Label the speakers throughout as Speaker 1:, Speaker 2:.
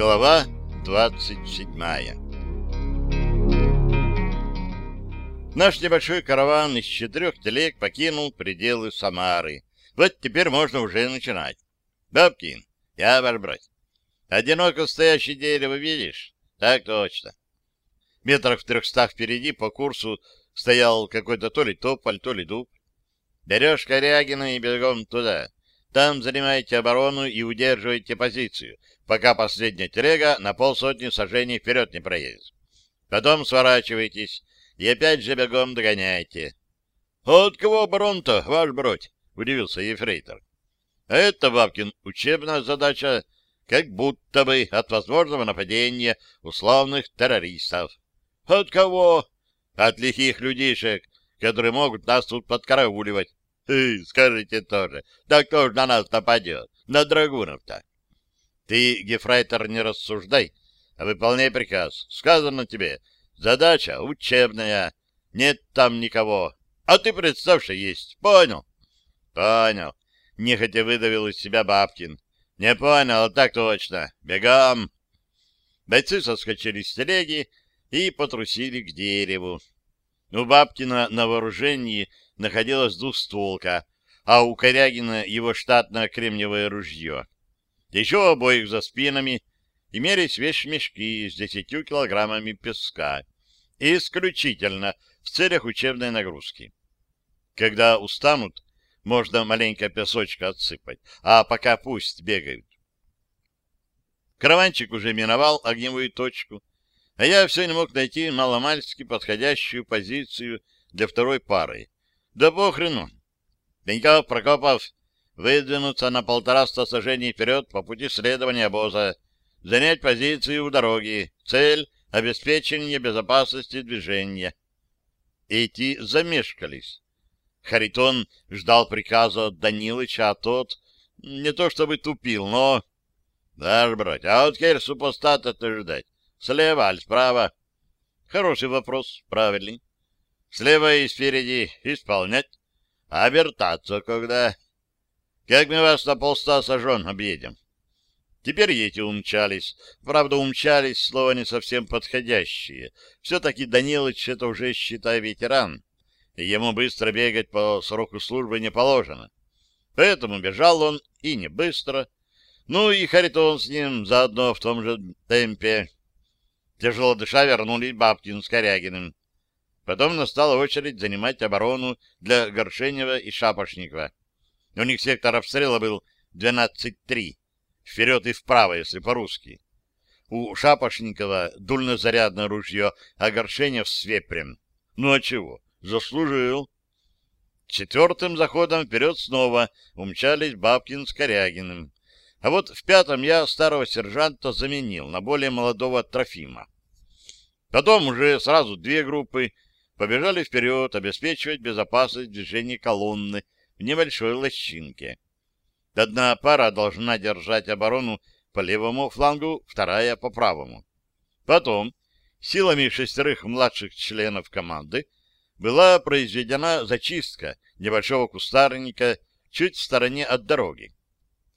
Speaker 1: Глава двадцать седьмая Наш небольшой караван из четырех телег покинул пределы Самары. Вот теперь можно уже начинать. Бабкин, я ваш брат. Одиноко стоящее дерево видишь? Так точно. Метрах в трехстах впереди по курсу стоял какой-то то ли тополь, то ли дуб. Берешь Корягина и бегом туда. Там занимаете оборону и удерживаете позицию, пока последняя телега на полсотни сажений вперед не проедет. Потом сворачивайтесь и опять же бегом догоняйте. — От кого оборон-то, ваш бродь? — удивился ефрейтор. — Это, Бабкин, учебная задача, как будто бы от возможного нападения условных террористов. — От кого? — От лихих людишек, которые могут нас тут подкарауливать. — Скажите тоже. Да кто ж на нас нападет? На драгунов-то. Ты, Гефрайтер, не рассуждай, а выполняй приказ. Сказано тебе. Задача учебная. Нет там никого. А ты представь, что есть. Понял? Понял. Нехотя выдавил из себя Бабкин. Не понял, так точно. Бегом. Бойцы соскочили с телеги и потрусили к дереву. У Бабкина на вооружении находилась двухстволка, а у Корягина его штатное кремниевое ружье. Еще обоих за спинами имелись вещмешки с десятью килограммами песка, исключительно в целях учебной нагрузки. Когда устанут, можно маленько песочка отсыпать, а пока пусть бегают. Караванчик уже миновал огневую точку, а я все не мог найти маломальски подходящую позицию для второй пары. Да похрену. Пеньков, Прокопов, выдвинуться на полтораста сажений вперед по пути следования обоза, занять позицию у дороги. Цель — обеспечение безопасности движения. Эти замешкались. Харитон ждал приказа от Данилыча, а тот не то чтобы тупил, но... Дашь, брать, а от теперь супостата-то ждать? Слева аль справа? Хороший вопрос, правильный. Слева и спереди исполнять. А вертаться когда? Как мы вас на полста сажен объедем? Теперь эти умчались. Правда, умчались, слово не совсем подходящее. Все-таки Данилыч — это уже, считай, ветеран. Ему быстро бегать по сроку службы не положено. Поэтому бежал он и не быстро. Ну и Харитон с ним заодно в том же темпе. Тяжело дыша вернулись Бабкин с Корягиным. Потом настала очередь занимать оборону для Горшенева и Шапошникова. У них сектор обстрела был 12-3, вперед и вправо, если по-русски. У Шапошникова дульнозарядное ружье, а Горшенев с вепрем. Ну а чего? Заслужил. Четвертым заходом вперед снова умчались Бабкин с Корягиным. А вот в пятом я старого сержанта заменил на более молодого Трофима. Потом уже сразу две группы побежали вперед обеспечивать безопасность движения колонны в небольшой лощинке. Одна пара должна держать оборону по левому флангу, вторая по правому. Потом силами шестерых младших членов команды была произведена зачистка небольшого кустарника чуть в стороне от дороги.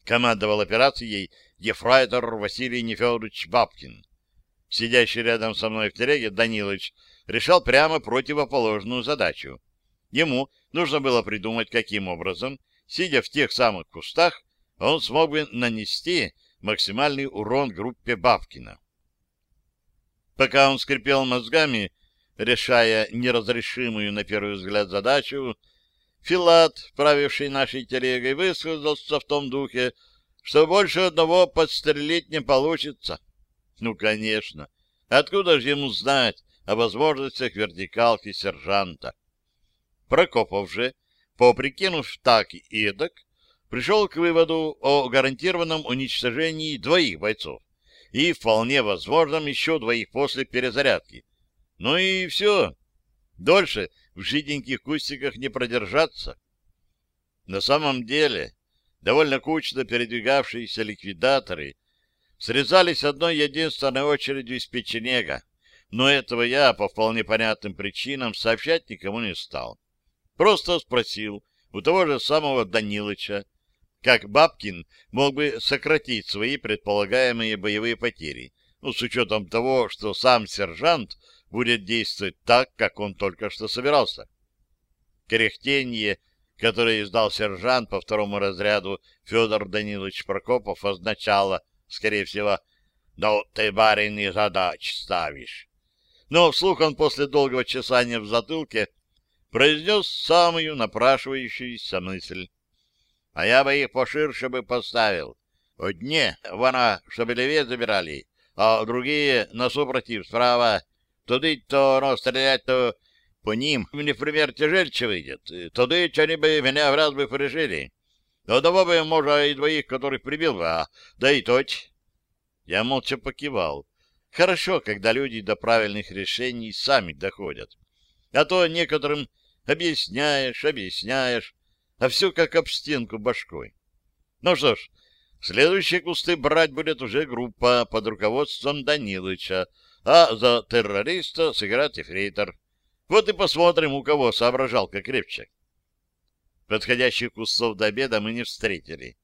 Speaker 1: Командовал операцией ефрайтор Василий Нефедорович Бабкин. Сидящий рядом со мной в телеге Данилович решал прямо противоположную задачу. Ему нужно было придумать, каким образом, сидя в тех самых кустах, он смог бы нанести максимальный урон группе Бабкина. Пока он скрипел мозгами, решая неразрешимую на первый взгляд задачу, Филат, правивший нашей телегой, высказался в том духе, что больше одного подстрелить не получится. Ну, конечно. Откуда же ему знать, о возможностях вертикалки сержанта. Прокопов же, поприкинув так и эдак, пришел к выводу о гарантированном уничтожении двоих бойцов и вполне возможном еще двоих после перезарядки. Ну и все. Дольше в жиденьких кустиках не продержаться. На самом деле, довольно кучно передвигавшиеся ликвидаторы срезались одной единственной очередью из печенега, но этого я по вполне понятным причинам сообщать никому не стал. Просто спросил у того же самого Данилыча, как Бабкин мог бы сократить свои предполагаемые боевые потери, ну, с учетом того, что сам сержант будет действовать так, как он только что собирался. Кряхтенье, которое издал сержант по второму разряду Федор Данилович Прокопов, означало, скорее всего, «Ну, ты, барин, и задач ставишь». Но вслух он после долгого чесания в затылке произнес самую напрашивающуюся мысль. А я бы их поширше бы поставил. Одни, вона, чтобы левее забирали, а другие на супротив, справа. Туди-то, но стрелять-то по ним, мне, например, тяжельче выйдет. Туди они бы меня в раз бы порешили. Но того бы, может, и двоих, которых прибил бы, а да и тоть. Я молча покивал. Хорошо, когда люди до правильных решений сами доходят. А то некоторым объясняешь, объясняешь, а все как об стенку башкой. Ну что ж, следующие кусты брать будет уже группа под руководством Данилыча, а за террориста сыграть эфрейтор. Вот и посмотрим, у кого соображалка крепче. Подходящих кустов до обеда мы не встретили.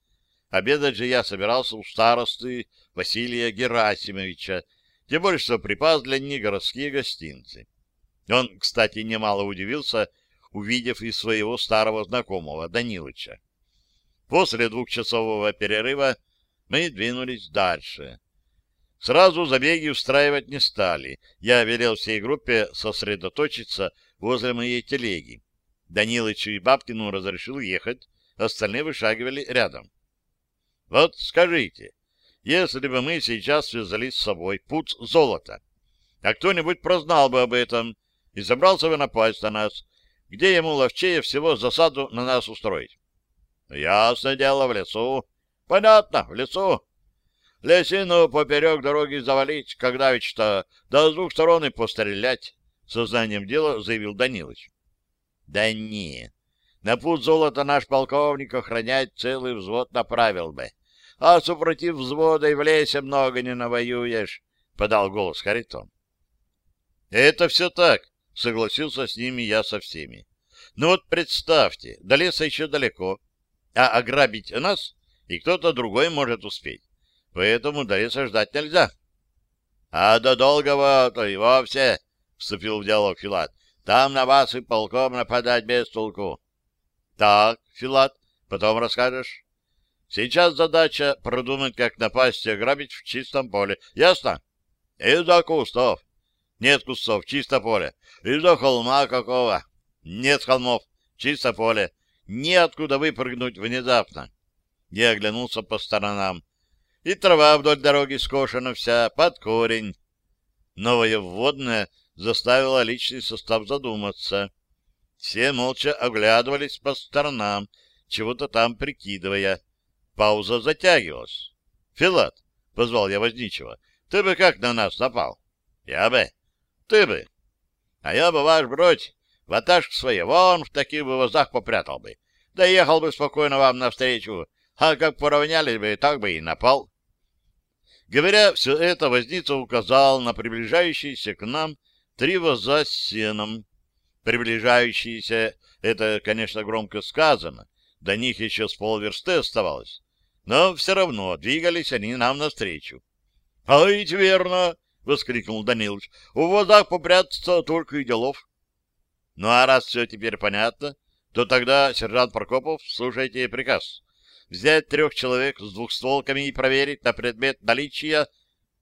Speaker 1: Обедать же я собирался у старосты Василия Герасимовича, тем более, что припас для них городские гостинцы. Он, кстати, немало удивился, увидев и своего старого знакомого Данилыча. После двухчасового перерыва мы двинулись дальше. Сразу забеги устраивать не стали. Я велел всей группе сосредоточиться возле моей телеги. Данилычу и Бабкину разрешил ехать, остальные вышагивали рядом. Вот скажите, если бы мы сейчас связали с собой путь золота, а кто-нибудь прознал бы об этом и собрался бы напасть на нас, где ему ловчее всего засаду на нас устроить? Ясно дело, в лесу. Понятно, в лесу. Лесину поперек дороги завалить, когда ведь-то до двух сторон и пострелять, сознанием дела заявил Данилович. Да не, на путь золота наш полковник охранять целый взвод направил бы. А супротив взвода и в лесе много не навоюешь, — подал голос Харитон. — Это все так, — согласился с ними я со всеми. — Ну вот представьте, до леса еще далеко, а ограбить нас и кто-то другой может успеть. Поэтому до леса ждать нельзя. — А до долгого-то и вовсе, — вступил в диалог Филат, — там на вас и полком нападать без толку. — Так, Филат, потом расскажешь. Сейчас задача продумать, как напасть и ограбить в чистом поле. Ясно? Из-за кустов. Нет кустов, чисто поле. Из-за холма какого? Нет холмов, чисто поле. Неоткуда выпрыгнуть внезапно. Я оглянулся по сторонам. И трава вдоль дороги скошена вся, под корень. Новое вводное заставило личный состав задуматься. Все молча оглядывались по сторонам, чего-то там прикидывая. Пауза затягивалась. — Филат, — позвал я возничего, — ты бы как на нас напал? — Я бы. — Ты бы. — А я бы, ваш бродь, ваташку своей вон в таких бы возах попрятал бы. Да ехал бы спокойно вам навстречу, а как поравнялись бы, так бы и напал. Говоря все это, возница указал на приближающиеся к нам три воза с сеном. Приближающиеся — это, конечно, громко сказано, до них еще с полверсты оставалось но все равно двигались они нам навстречу. — А ведь верно! — воскликнул Данилович. — У водах попрятаться только и делов. — Ну а раз все теперь понятно, то тогда, сержант Прокопов, слушайте приказ. Взять трех человек с двухстволками и проверить на предмет наличия...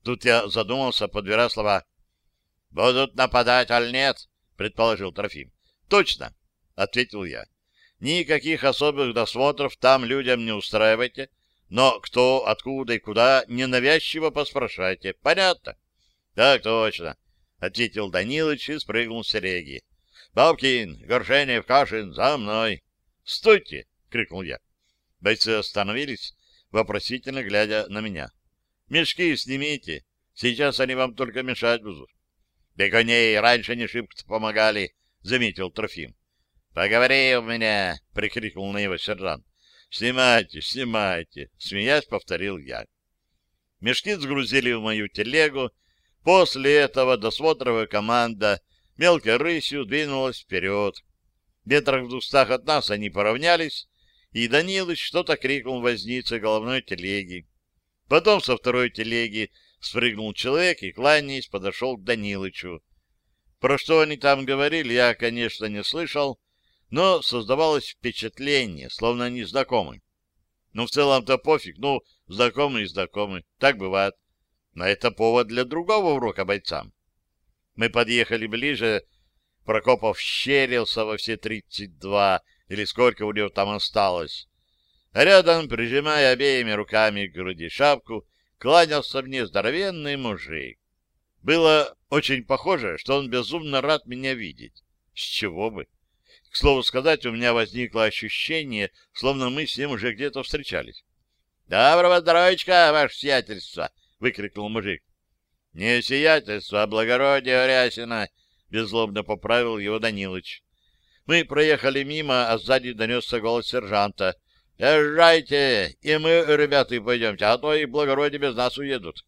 Speaker 1: Тут я задумался, подбирая слова. — Будут нападать, аль нет? — предположил Трофим. — Точно, — ответил я. — Никаких особых досмотров там людям не устраивайте, но кто, откуда и куда, ненавязчиво поспрашайте. Понятно? — Так точно, — ответил Данилыч и спрыгнул с Сереги. — Бабкин, Горшенев, Кашин, за мной. — Стойте! — крикнул я. Бойцы остановились, вопросительно глядя на меня. — Мешки снимите, сейчас они вам только мешать будут. — Да коней раньше не шибко помогали, — заметил Трофим. — Поговори у меня, — прикрикнул на него сержант. «Снимайте, снимайте!» — смеясь, повторил я. Мешки сгрузили в мою телегу. После этого досмотровая команда мелкой рысью двинулась вперед. Метрах в двухстах от нас они поравнялись и Данилыч что-то крикнул вознице головной телеги. Потом со второй телеги спрыгнул человек и, кланяясь, подошел к Данилычу. Про что они там говорили, я, конечно, не слышал, но создавалось впечатление, словно они знакомы. Ну, в целом-то пофиг, ну, знакомый и знакомый, так бывает. Но это повод для другого урока бойцам. Мы подъехали ближе, Прокопов щерился во все тридцать два, или сколько у него там осталось. А рядом, прижимая обеими руками к груди шапку, кланялся мне здоровенный мужик. Было очень похоже, что он безумно рад меня видеть. С чего бы? К слову сказать, у меня возникло ощущение, словно мы с ним уже где-то встречались. — Доброго здоровичка, ваше сиятельство! — выкрикнул мужик. — Не сиятельство, а благородие Рясина! — беззлобно поправил его Данилыч. Мы проехали мимо, а сзади донесся голос сержанта. — Езжайте, и мы, ребята, пойдемте, а то и благородие без нас уедут.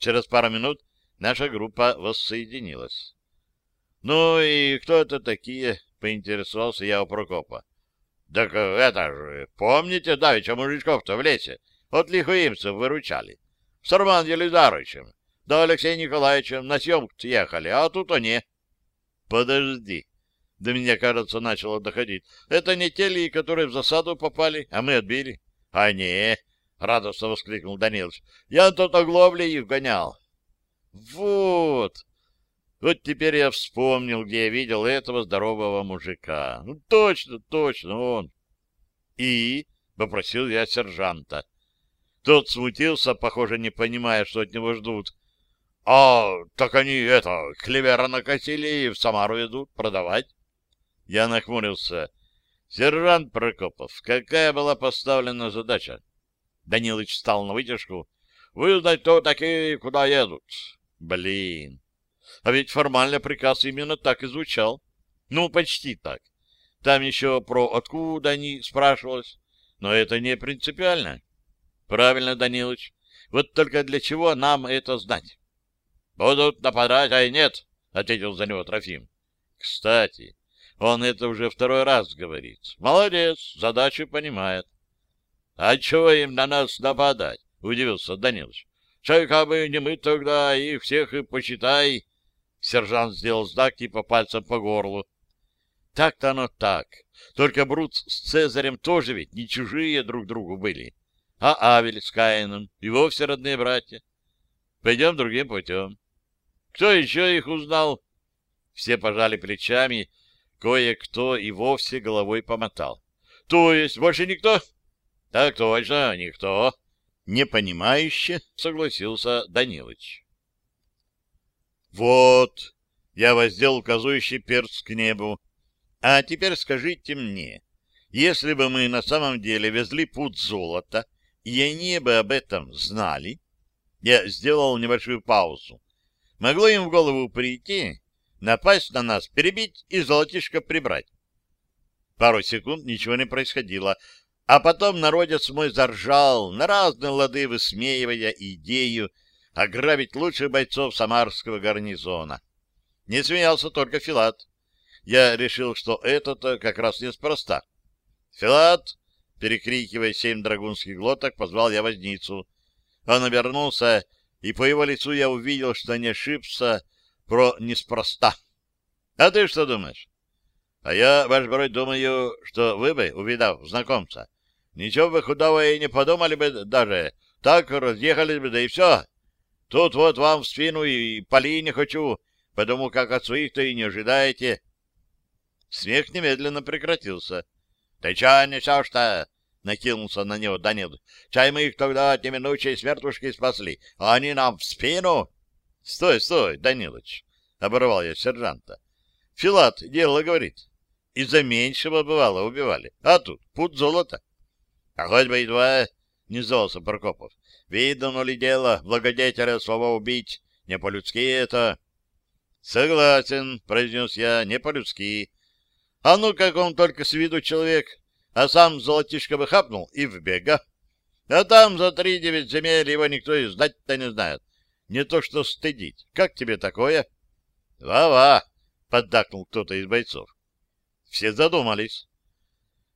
Speaker 1: Через пару минут наша группа воссоединилась. — Ну и кто это такие? — поинтересовался я у Прокопа. — Так это же, помните, давеча мужичков-то в лесе от лихуимцев выручали? С Романом Елизаровичем, да Алексеем Николаевичем на съемку ехали, а тут они. — Подожди. До меня, кажется, начало доходить. Это не те ли, которые в засаду попали, а мы отбили? — А не, — радостно воскликнул Данилович, — я тут огловли их гонял. — Вот! Вот теперь я вспомнил, где я видел этого здорового мужика. Ну, точно, точно, он. — И? — попросил я сержанта. Тот смутился, похоже, не понимая, что от него ждут. А, так они, это, клевера накосили и в Самару идут продавать. Я нахмурился. Сержант Прокопов, какая была поставлена задача? Данилыч встал на вытяжку. Вызнать, кто такие, куда едут. Блин. А ведь формально приказ именно так и звучал. Ну, почти так. Там еще про откуда они спрашивалось. Но это не принципиально. Правильно, Данилыч. Вот только для чего нам это знать? Будут нападать, а и нет, — ответил за него Трофим. Кстати, он это уже второй раз говорит. Молодец, задачу понимает. — А чего им на нас нападать? — удивился Данилович. — Чай, как бы не мы тогда, их всех и почитай. Сержант сделал знак типа пальцем по горлу. Так-то оно так. Только Брут с Цезарем тоже ведь не чужие друг другу были. А Авель с Каином и вовсе родные братья. Пойдем другим путем. Кто еще их узнал? Все пожали плечами, кое-кто и вовсе головой помотал. То есть больше никто? Так точно, никто. Непонимающе согласился Данилыч. Вот, я воздел указующий перст к небу. А теперь скажите мне, если бы мы на самом деле везли путь золота, и они бы об этом знали, я сделал небольшую паузу. Могло им в голову прийти, напасть на нас, перебить и золотишко прибрать. Пару секунд ничего не происходило, а потом народец мой заржал, на разные лады высмеивая идею ограбить лучших бойцов самарского гарнизона. Не смеялся только Филат. Я решил, что это-то как раз неспроста. «Филат!» — перекрикивая семь драгунских глоток, позвал я возницу. Он обернулся и по его лицу я увидел, что не ошибся про неспроста. А ты что думаешь? А я, ваш брой, думаю, что вы бы, увидав знакомца, ничего бы худого и не подумали бы даже. Так разъехались бы, да и все. Тут вот вам в спину и поли не хочу, потому как от своих-то и не ожидаете. Смех немедленно прекратился. — Ты чё несешь-то? Накинулся на него Данил. Чай мы их тогда от неминучей смертушки спасли, а они нам в спину. Стой, стой, Данилыч, оборвал я сержанта. Филат дело говорит. Из-за меньшего бывало убивали, а тут путь золота. А хоть бы и два, не сдался Прокопов. Видно ли дело благодетеля слова убить, не по-людски это. Согласен, произнес я, не по-людски. А ну, как он только с виду человек, а сам золотишко бы хапнул и в бега. А там за три девять земель его никто и знать-то не знает. Не то что стыдить. Как тебе такое? «Ва — поддакнул кто-то из бойцов. Все задумались.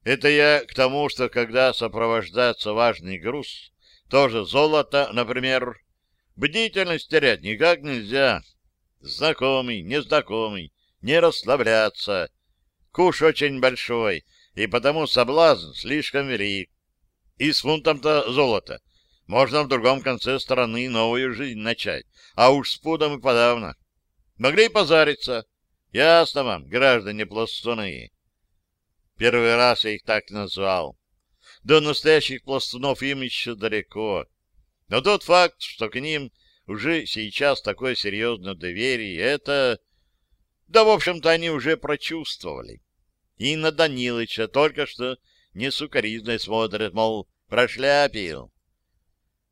Speaker 1: Это я к тому, что когда сопровождается важный груз, тоже золото, например, бдительность терять никак нельзя. Знакомый, незнакомый, не расслабляться. Куш очень большой, и потому соблазн слишком велик. И с фунтом-то золота можно в другом конце страны новую жизнь начать, а уж с пудом и подавно. Могли и позариться. Ясно вам, граждане пластуны. Первый раз я их так назвал. До настоящих пластунов им еще далеко. Но тот факт, что к ним уже сейчас такое серьезное доверие, это... Да, в общем-то, они уже прочувствовали. И на Данилыча только что не сукоризной смотрят, мол, прошляпил.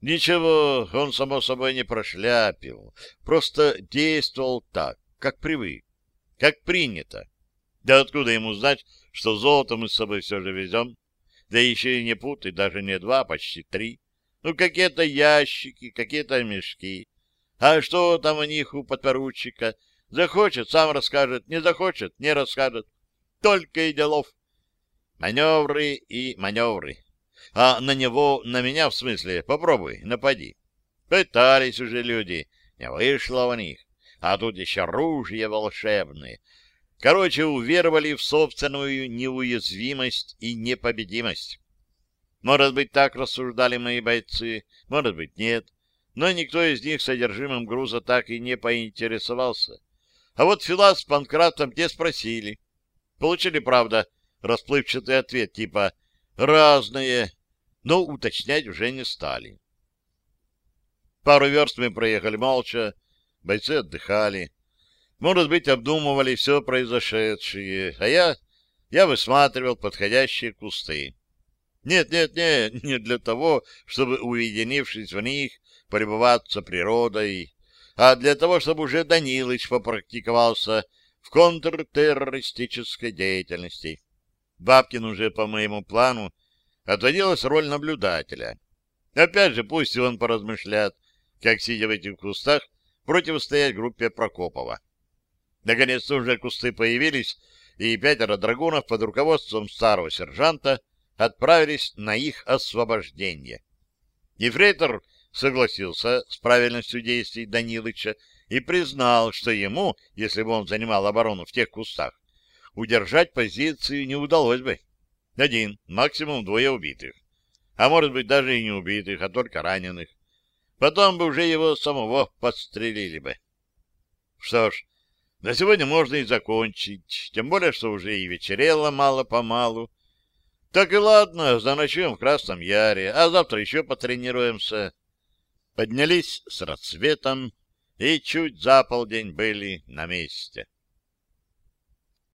Speaker 1: Ничего, он, само собой, не прошляпил. Просто действовал так, как привык, как принято. Да откуда ему знать, что золото мы с собой все же везем? Да еще и не путы, даже не два, а почти три. Ну, какие-то ящики, какие-то мешки. А что там у них у подпоручика? Захочет, сам расскажет, не захочет, не расскажет. Только и делов. Маневры и маневры. А на него, на меня в смысле, попробуй, напади. Пытались уже люди, не вышло у них. А тут еще оружие волшебное. Короче, уверовали в собственную неуязвимость и непобедимость. Может быть, так рассуждали мои бойцы, может быть, нет. Но никто из них содержимым груза так и не поинтересовался. А вот Филас с Панкратом те спросили. Получили, правда, расплывчатый ответ типа «разные», но уточнять уже не стали. Пару верст мы проехали молча, бойцы отдыхали. Может быть, обдумывали все произошедшее, а я, я высматривал подходящие кусты. Нет, нет, нет, не для того, чтобы, уединившись в них, полюбоваться природой, а для того, чтобы уже Данилыч попрактиковался в контртеррористической деятельности. Бабкин уже по моему плану отводилась роль наблюдателя. Опять же, пусть он поразмышляет, как, сидя в этих кустах, противостоять группе Прокопова. Наконец-то уже кусты появились, и пятеро драгунов под руководством старого сержанта отправились на их освобождение. Ефрейтор согласился с правильностью действий Данилыча и признал, что ему, если бы он занимал оборону в тех кустах, удержать позицию не удалось бы. Один, максимум двое убитых. А может быть, даже и не убитых, а только раненых. Потом бы уже его самого подстрелили бы. Что ж, на сегодня можно и закончить, тем более, что уже и вечерело мало-помалу. Так и ладно, заночуем в Красном Яре, а завтра еще потренируемся. Поднялись с рассветом и чуть за полдень были на месте.